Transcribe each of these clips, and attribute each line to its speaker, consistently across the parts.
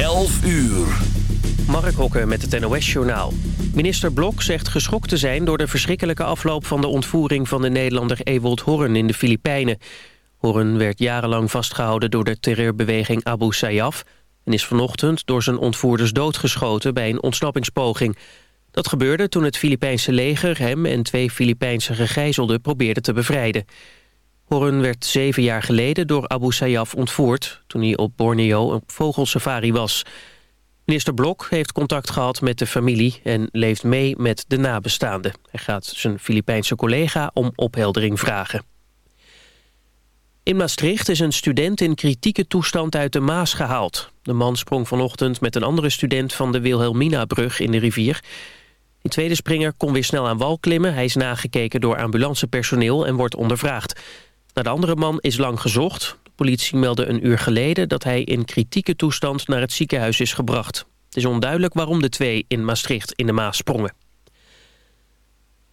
Speaker 1: 11 uur.
Speaker 2: Mark Hokke met het NOS-journaal. Minister Blok zegt geschokt te zijn door de verschrikkelijke afloop van de ontvoering van de Nederlander Ewold Horren in de Filipijnen. Horren werd jarenlang vastgehouden door de terreurbeweging Abu Sayyaf... en is vanochtend door zijn ontvoerders doodgeschoten bij een ontsnappingspoging. Dat gebeurde toen het Filipijnse leger hem en twee Filipijnse gegijzelden probeerde te bevrijden. Horren werd zeven jaar geleden door Abu Sayyaf ontvoerd... toen hij op Borneo een vogelsafari was. Minister Blok heeft contact gehad met de familie... en leeft mee met de nabestaanden. Hij gaat zijn Filipijnse collega om opheldering vragen. In Maastricht is een student in kritieke toestand uit de Maas gehaald. De man sprong vanochtend met een andere student van de Wilhelmina-brug in de rivier. Die tweede springer kon weer snel aan wal klimmen. Hij is nagekeken door ambulancepersoneel en wordt ondervraagd. De andere man is lang gezocht. De politie meldde een uur geleden dat hij in kritieke toestand naar het ziekenhuis is gebracht. Het is onduidelijk waarom de twee in Maastricht in de Maas sprongen.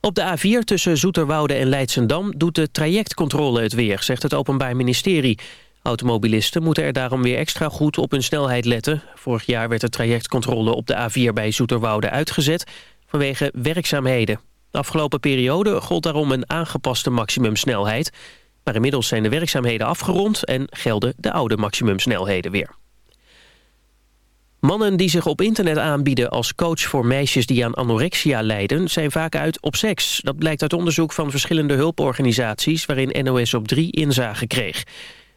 Speaker 2: Op de A4 tussen Zoeterwoude en Leidsendam doet de trajectcontrole het weer, zegt het Openbaar Ministerie. Automobilisten moeten er daarom weer extra goed op hun snelheid letten. Vorig jaar werd de trajectcontrole op de A4 bij Zoeterwoude uitgezet vanwege werkzaamheden. De afgelopen periode gold daarom een aangepaste maximumsnelheid. Maar inmiddels zijn de werkzaamheden afgerond en gelden de oude maximumsnelheden weer. Mannen die zich op internet aanbieden als coach voor meisjes die aan anorexia lijden... zijn vaak uit op seks. Dat blijkt uit onderzoek van verschillende hulporganisaties... waarin NOS op 3 inzage kreeg.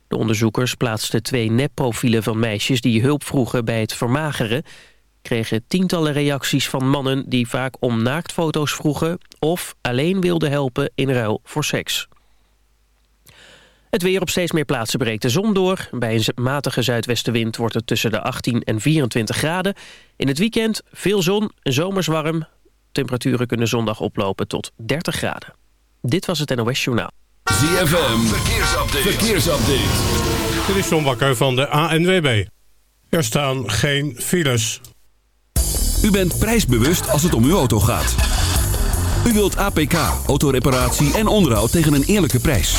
Speaker 2: De onderzoekers plaatsten twee nepprofielen van meisjes die hulp vroegen bij het vermageren... kregen tientallen reacties van mannen die vaak om naaktfoto's vroegen... of alleen wilden helpen in ruil voor seks. Het weer op steeds meer plaatsen breekt de zon door. Bij een matige zuidwestenwind wordt het tussen de 18 en 24 graden. In het weekend veel zon, zomers warm. Temperaturen kunnen zondag oplopen tot 30 graden. Dit was het NOS Journaal.
Speaker 1: ZFM, verkeersupdate. verkeersupdate.
Speaker 3: Dit is John Bakker van de ANWB. Er staan geen files.
Speaker 1: U bent prijsbewust als het om uw auto gaat. U wilt APK, autoreparatie en onderhoud tegen een eerlijke prijs.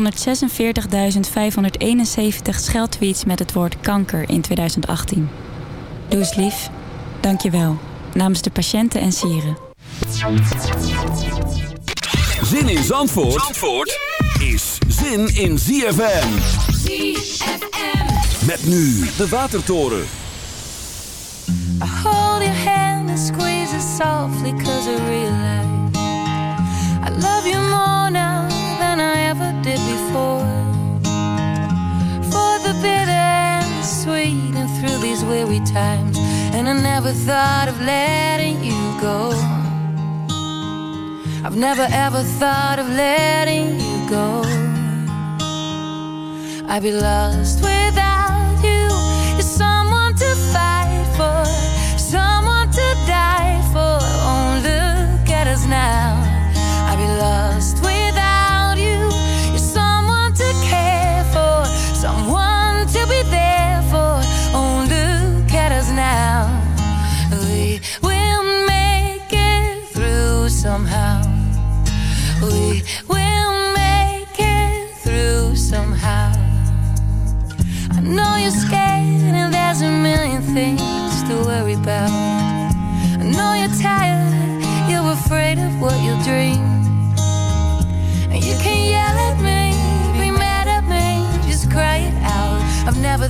Speaker 4: 146.571 scheldtweets met het woord kanker in 2018. Doe eens lief. Dank je wel. Namens de patiënten en sieren.
Speaker 1: Zin in Zandvoort, Zandvoort is zin in ZFM.
Speaker 5: ZFM.
Speaker 1: Met nu de Watertoren.
Speaker 4: I hold your hand and squeeze it softly cause I realize I love you more now never did before. For the bitter and the sweet, and through these weary times, and I never thought of letting you go. I've never ever thought of letting you go. I'd be lost without you. You're someone to fight for, someone to die for. Oh, look at us now. I'd be lost.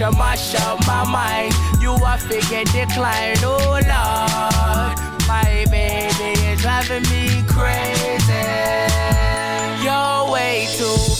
Speaker 6: but you mash up my mind. You are figure decline. Oh, Lord, my baby. Is driving me crazy. You're way too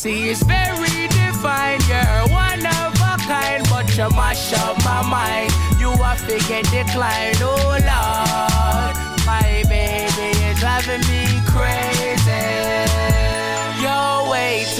Speaker 6: See, it's very divine. You're one of a kind, but you mash up my mind. You are figure decline, oh Lord. My baby is driving me crazy. You're way too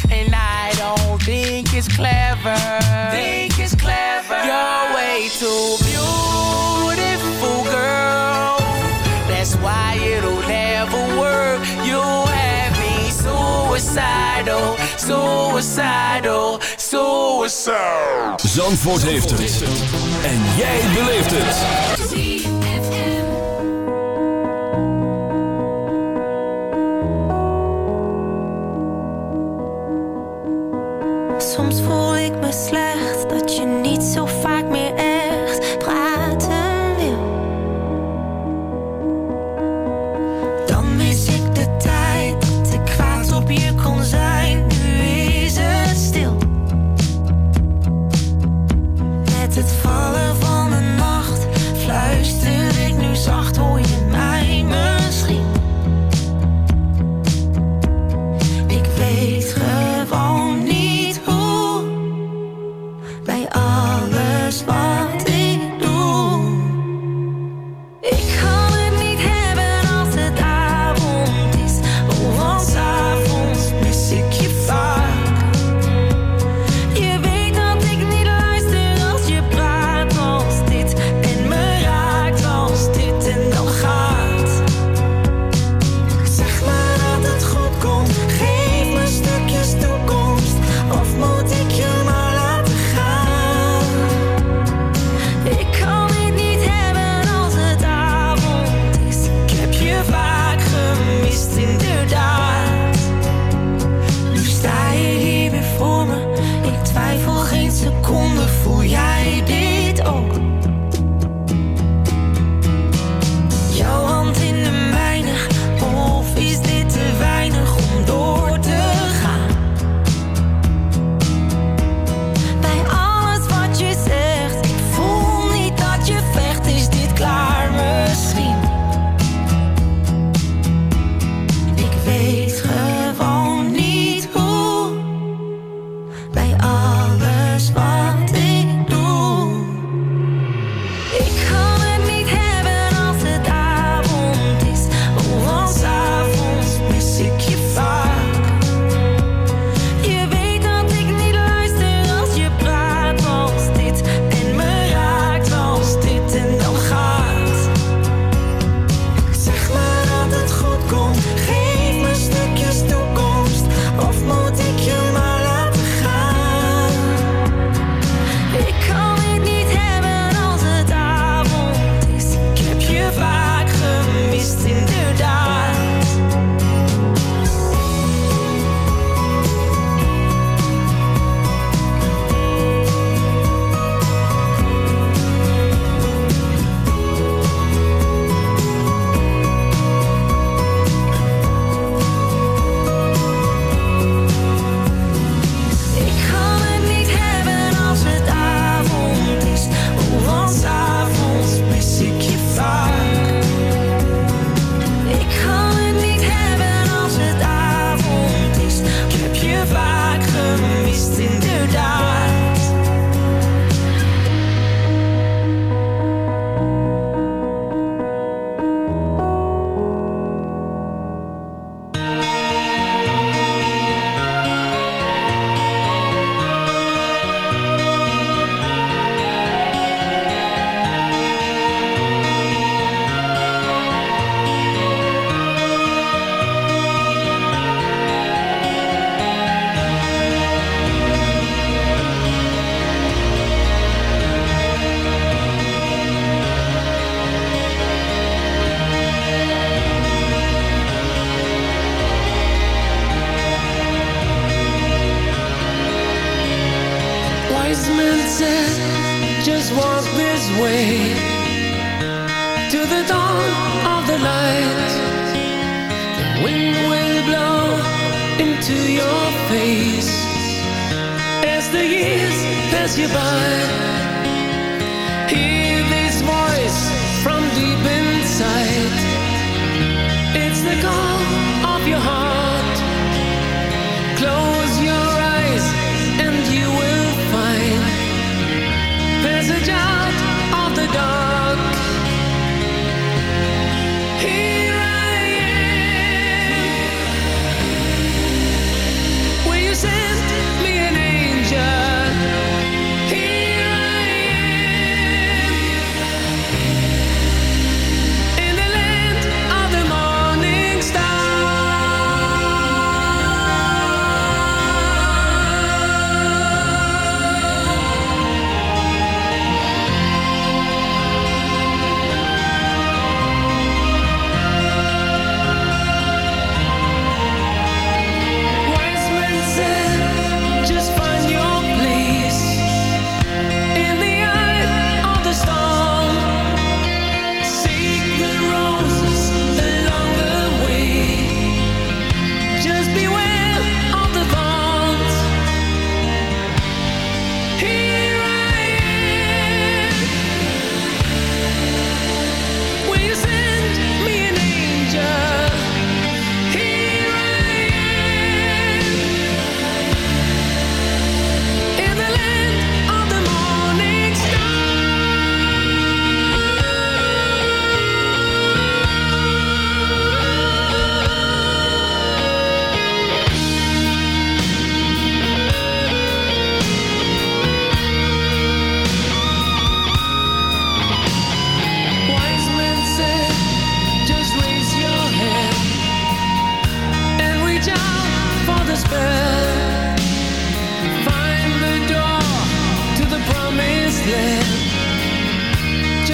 Speaker 6: don't think it's clever. Think it's clever. You're way too beautiful, girl. That's why it'll never work. You have me suicidal, suicidal, suicidal.
Speaker 1: Zandvoort heeft het. En jij beleeft het.
Speaker 7: Slecht dat je niet zo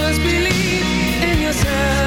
Speaker 8: just believe in yourself.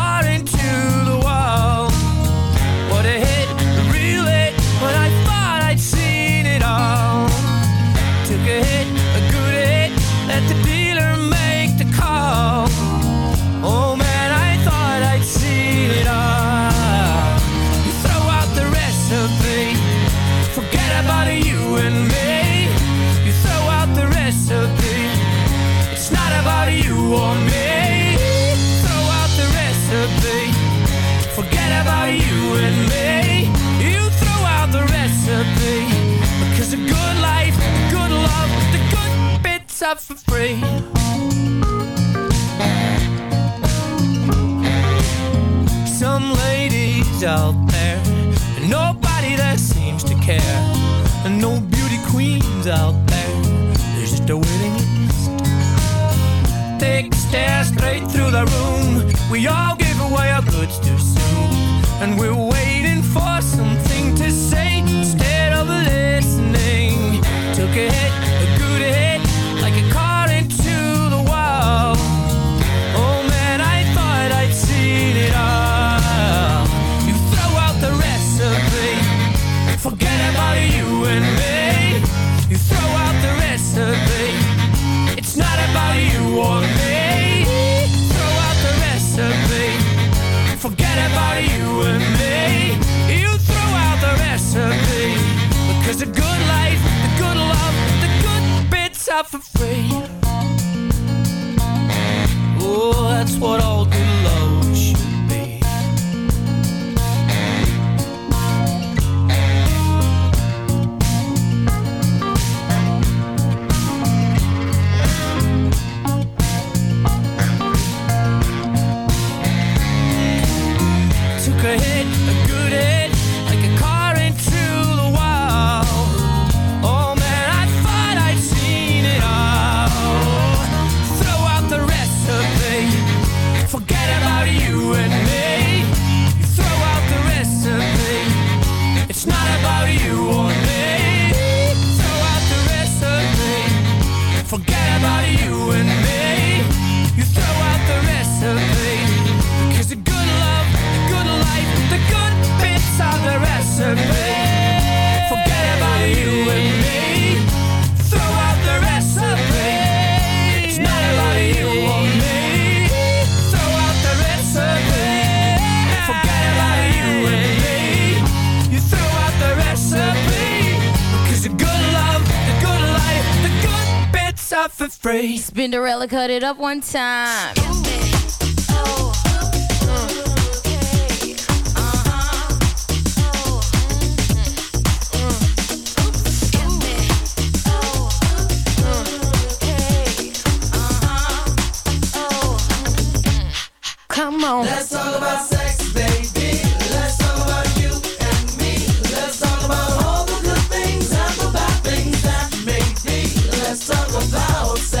Speaker 8: Out there, there's just a waiting list. Take a stare straight through the room. We all give away our goods too soon. And we're free.
Speaker 9: Spinderella cut it up one time. Come on.
Speaker 8: Let's talk about sex, baby. Let's talk about you and me. Let's talk about all the good things and the bad things that make me. Let's talk about sex.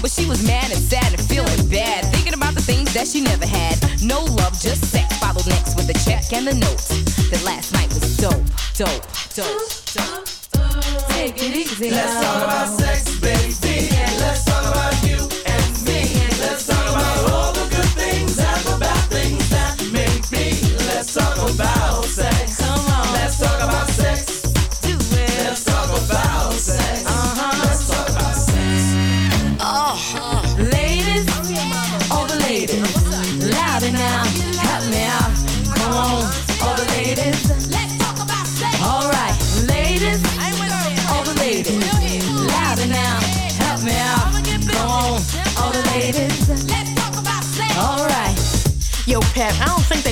Speaker 9: But she was mad and sad and feeling bad, thinking about the things that she never had. No love, just sex. Followed next with a check and the note that last night was dope, dope, dope, dope. Take it easy.
Speaker 8: Let's talk about sex,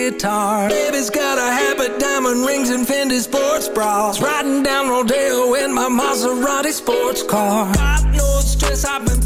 Speaker 10: guitar. Baby's got a habit, diamond rings, and Fendi sports bras. Riding down Rodeo in my Maserati sports car. Got no stress I've been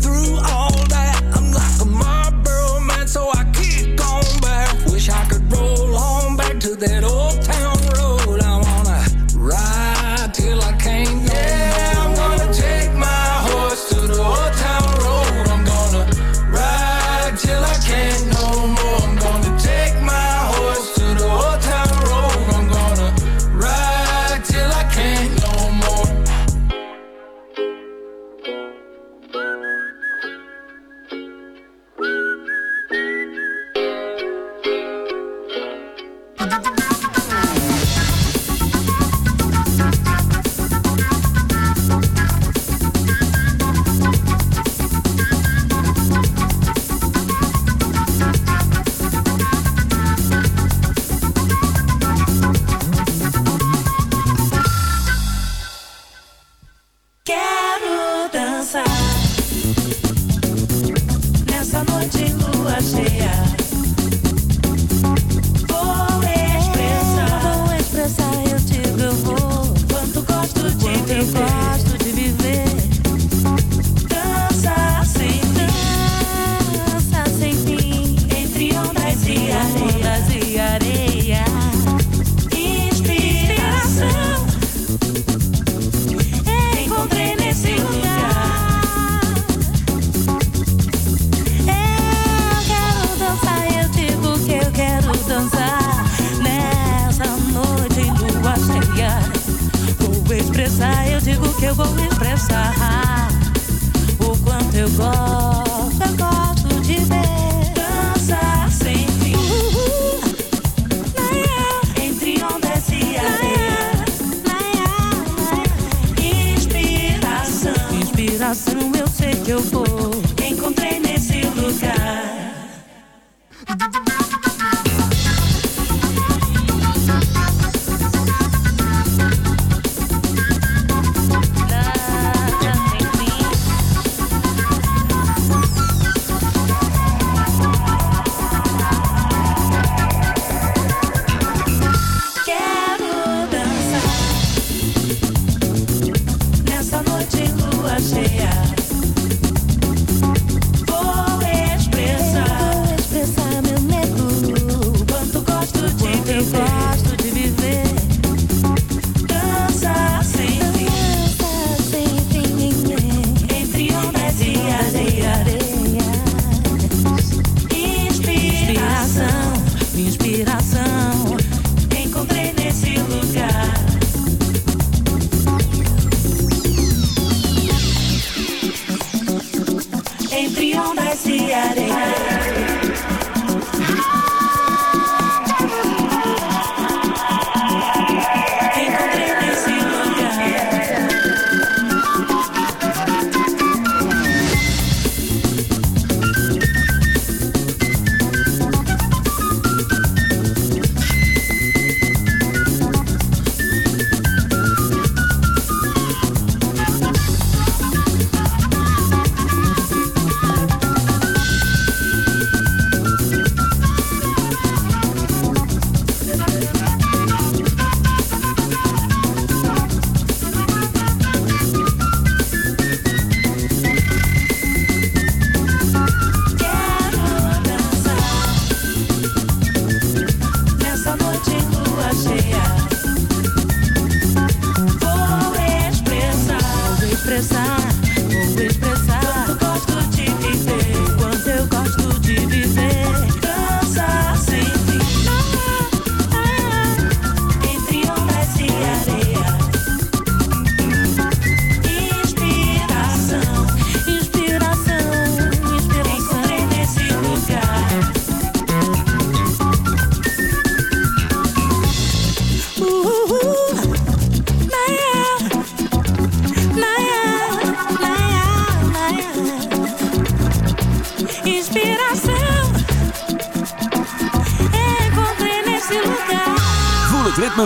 Speaker 4: got it.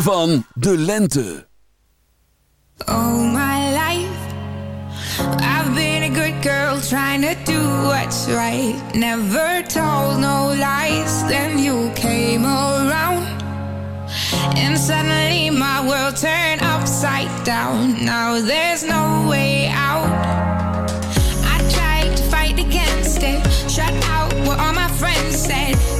Speaker 4: van De Lente.
Speaker 11: All my life I've been a good girl trying to do what's right. Never told no lies Then you came around. And suddenly my world turned upside down. Now there's no way out. I tried to fight against it Shut out what all my friends said.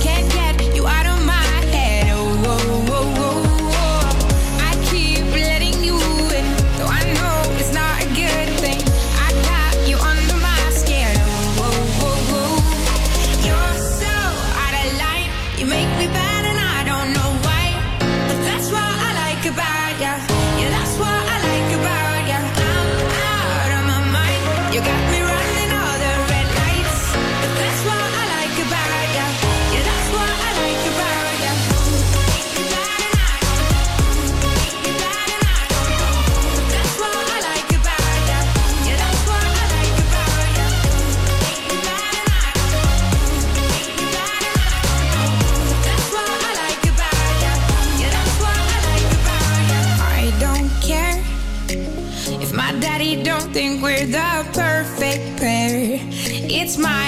Speaker 11: It's my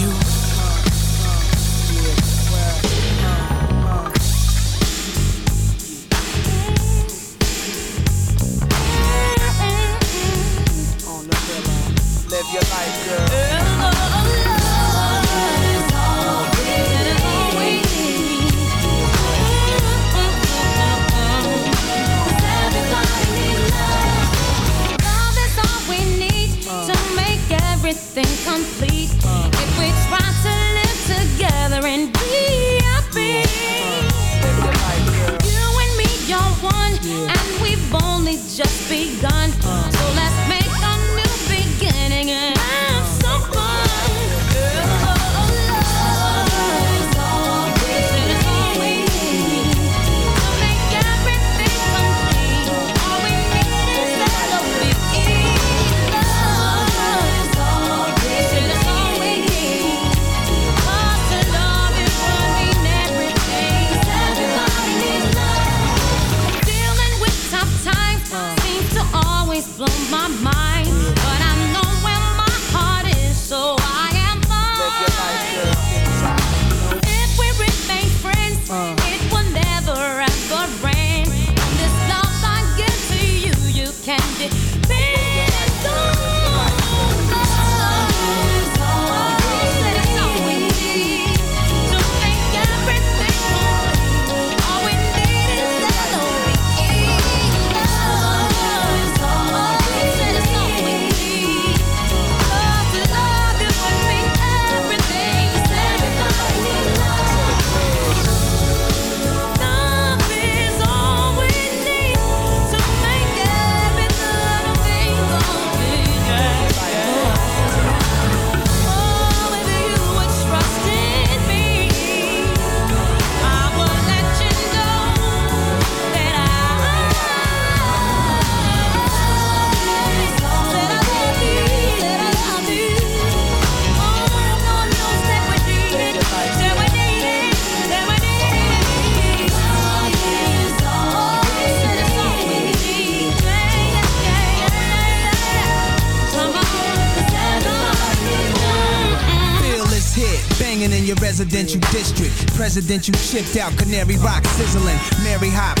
Speaker 12: District, you chipped out, Canary Rock sizzling. Mary Hot,